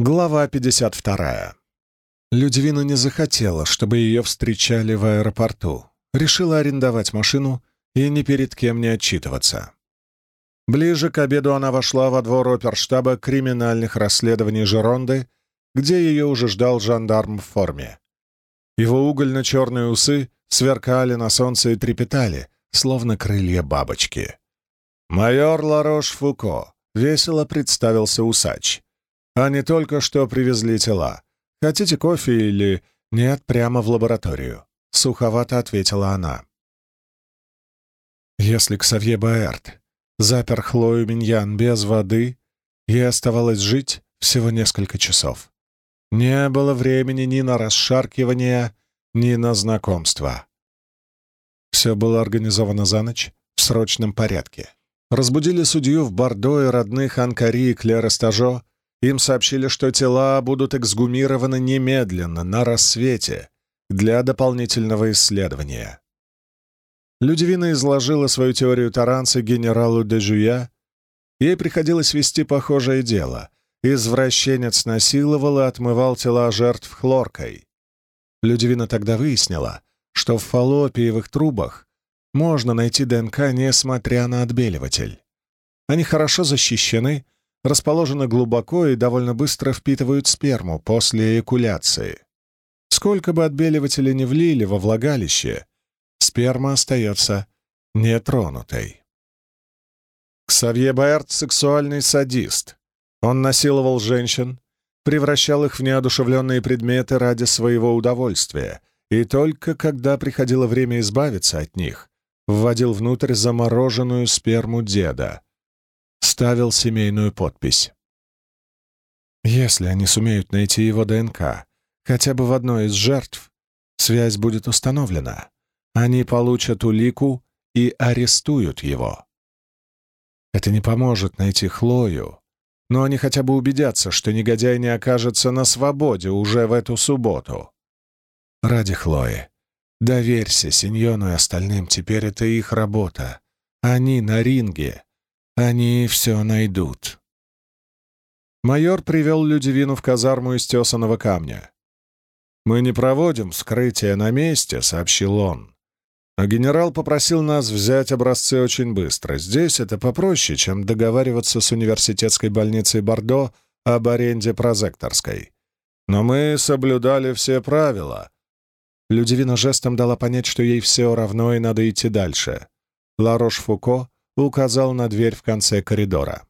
Глава 52. Людвина не захотела, чтобы ее встречали в аэропорту. Решила арендовать машину и ни перед кем не отчитываться. Ближе к обеду она вошла во двор оперштаба криминальных расследований Жеронды, где ее уже ждал жандарм в форме. Его угольно-черные усы сверкали на солнце и трепетали, словно крылья бабочки. «Майор Ларош Фуко», — весело представился усач. «Они только что привезли тела. Хотите кофе или...» «Нет, прямо в лабораторию», — суховато ответила она. Если Ксавье Баэрт запер Хлою Миньян без воды, ей оставалось жить всего несколько часов. Не было времени ни на расшаркивание, ни на знакомство. Все было организовано за ночь в срочном порядке. Разбудили судью в Бордо и родных Анкари и Клера Стажо. Им сообщили, что тела будут эксгумированы немедленно, на рассвете, для дополнительного исследования. Людивина изложила свою теорию Таранца генералу Дежуя. Ей приходилось вести похожее дело. Извращенец насиловал и отмывал тела жертв хлоркой. Людивина тогда выяснила, что в фаллопиевых трубах можно найти ДНК, несмотря на отбеливатель. Они хорошо защищены, расположены глубоко и довольно быстро впитывают сперму после эякуляции. Сколько бы отбеливателя не влили во влагалище, сперма остается нетронутой. Ксавье Баэрт — сексуальный садист. Он насиловал женщин, превращал их в неодушевленные предметы ради своего удовольствия, и только когда приходило время избавиться от них, вводил внутрь замороженную сперму деда, ставил семейную подпись. Если они сумеют найти его ДНК, хотя бы в одной из жертв, связь будет установлена. Они получат улику и арестуют его. Это не поможет найти Хлою, но они хотя бы убедятся, что негодяй не окажется на свободе уже в эту субботу. Ради Хлои. Доверься Синьону и остальным, теперь это их работа. Они на ринге. Они все найдут. Майор привел Людивину в казарму из тесаного камня. «Мы не проводим вскрытие на месте», — сообщил он. А генерал попросил нас взять образцы очень быстро. Здесь это попроще, чем договариваться с университетской больницей Бордо об аренде прозекторской. Но мы соблюдали все правила. Людивина жестом дала понять, что ей все равно и надо идти дальше. Ларош-Фуко указал на дверь в конце коридора.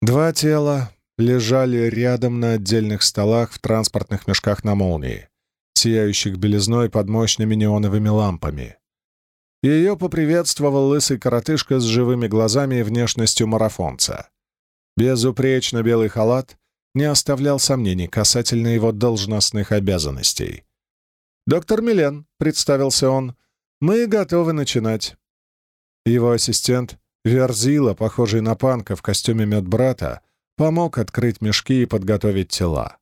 Два тела лежали рядом на отдельных столах в транспортных мешках на молнии сияющих белизной под мощными неоновыми лампами. Ее поприветствовал лысый коротышка с живыми глазами и внешностью марафонца. Безупречно белый халат не оставлял сомнений касательно его должностных обязанностей. «Доктор Милен», — представился он, — «мы готовы начинать». Его ассистент, Верзила, похожий на панка в костюме медбрата, помог открыть мешки и подготовить тела.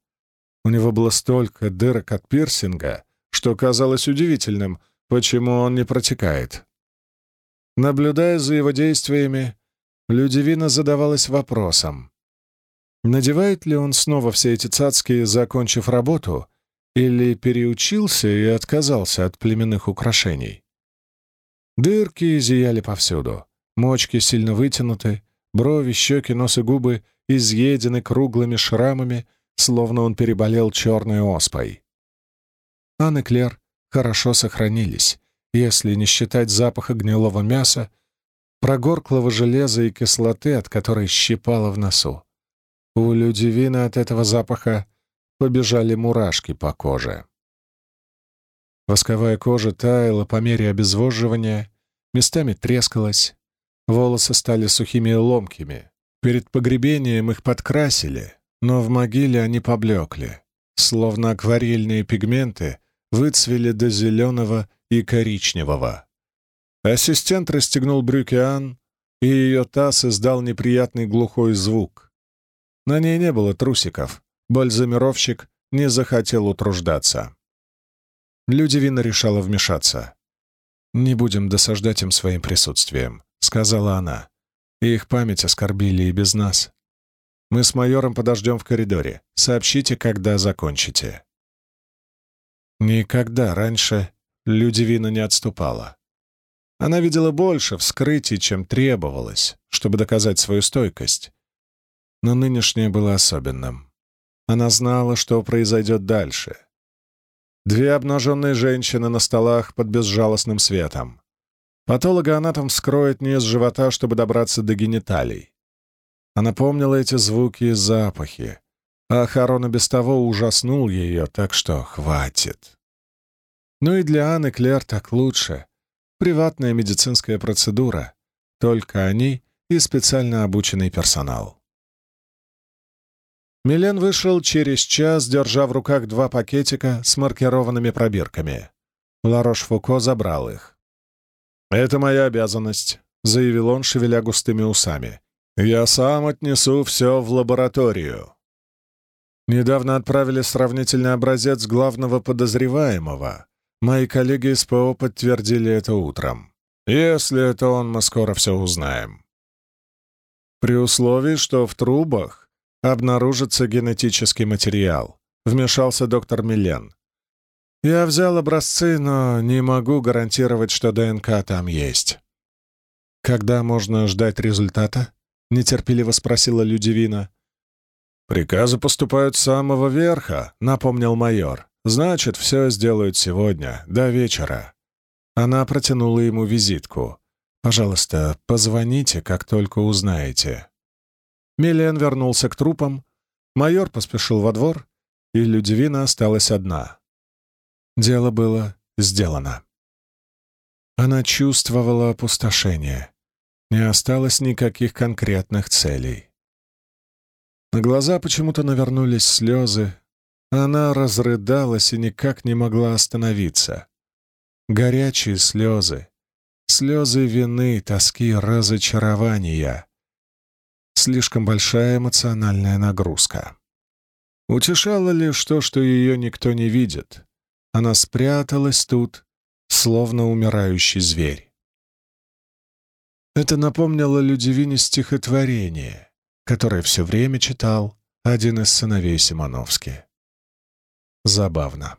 У него было столько дырок от пирсинга, что казалось удивительным, почему он не протекает. Наблюдая за его действиями, Людивина задавалась вопросом, надевает ли он снова все эти цацки, закончив работу, или переучился и отказался от племенных украшений. Дырки зияли повсюду, мочки сильно вытянуты, брови, щеки, нос и губы изъедены круглыми шрамами — словно он переболел черной оспой. Ан и Клер хорошо сохранились, если не считать запаха гнилого мяса, прогорклого железа и кислоты, от которой щипало в носу. У Людивина от этого запаха побежали мурашки по коже. Восковая кожа таяла по мере обезвоживания, местами трескалась, волосы стали сухими и ломкими. Перед погребением их подкрасили, но в могиле они поблекли, словно акварельные пигменты выцвели до зеленого и коричневого. Ассистент расстегнул брюки Ан, и ее таз издал неприятный глухой звук. На ней не было трусиков, бальзамировщик не захотел утруждаться. Людивина решала вмешаться. «Не будем досаждать им своим присутствием», — сказала она. «Их память оскорбили и без нас. Мы с майором подождем в коридоре. Сообщите, когда закончите». Никогда раньше Людивина не отступала. Она видела больше вскрытий, чем требовалось, чтобы доказать свою стойкость. Но нынешнее было особенным. Она знала, что произойдет дальше. Две обнаженные женщины на столах под безжалостным светом. Патологоанатом вскроет низ живота, чтобы добраться до гениталий. Она помнила эти звуки и запахи, а Харона без того ужаснул ее, так что хватит. Ну и для Анны Клер так лучше. Приватная медицинская процедура. Только они и специально обученный персонал. Милен вышел через час, держа в руках два пакетика с маркированными пробирками. Ларош-Фуко забрал их. «Это моя обязанность», — заявил он, шевеля густыми усами. «Я сам отнесу все в лабораторию». Недавно отправили сравнительный образец главного подозреваемого, Мои коллеги из ПО подтвердили это утром. Если это он, мы скоро все узнаем. При условии, что в трубах обнаружится генетический материал, вмешался доктор Милен. Я взял образцы, но не могу гарантировать, что ДНК там есть. Когда можно ждать результата? Нетерпеливо спросила Людивина. «Приказы поступают с самого верха», — напомнил майор. Значит, все сделают сегодня, до вечера. Она протянула ему визитку. «Пожалуйста, позвоните, как только узнаете». Милен вернулся к трупам, майор поспешил во двор, и Людивина осталась одна. Дело было сделано. Она чувствовала опустошение. Не осталось никаких конкретных целей. На глаза почему-то навернулись слезы, она разрыдалась и никак не могла остановиться. Горячие слезы, слезы вины, тоски, разочарования. Слишком большая эмоциональная нагрузка. Утешало лишь то, что ее никто не видит. Она спряталась тут, словно умирающий зверь. Это напомнило Людивине стихотворение, которое все время читал один из сыновей Симоновски. Забавно.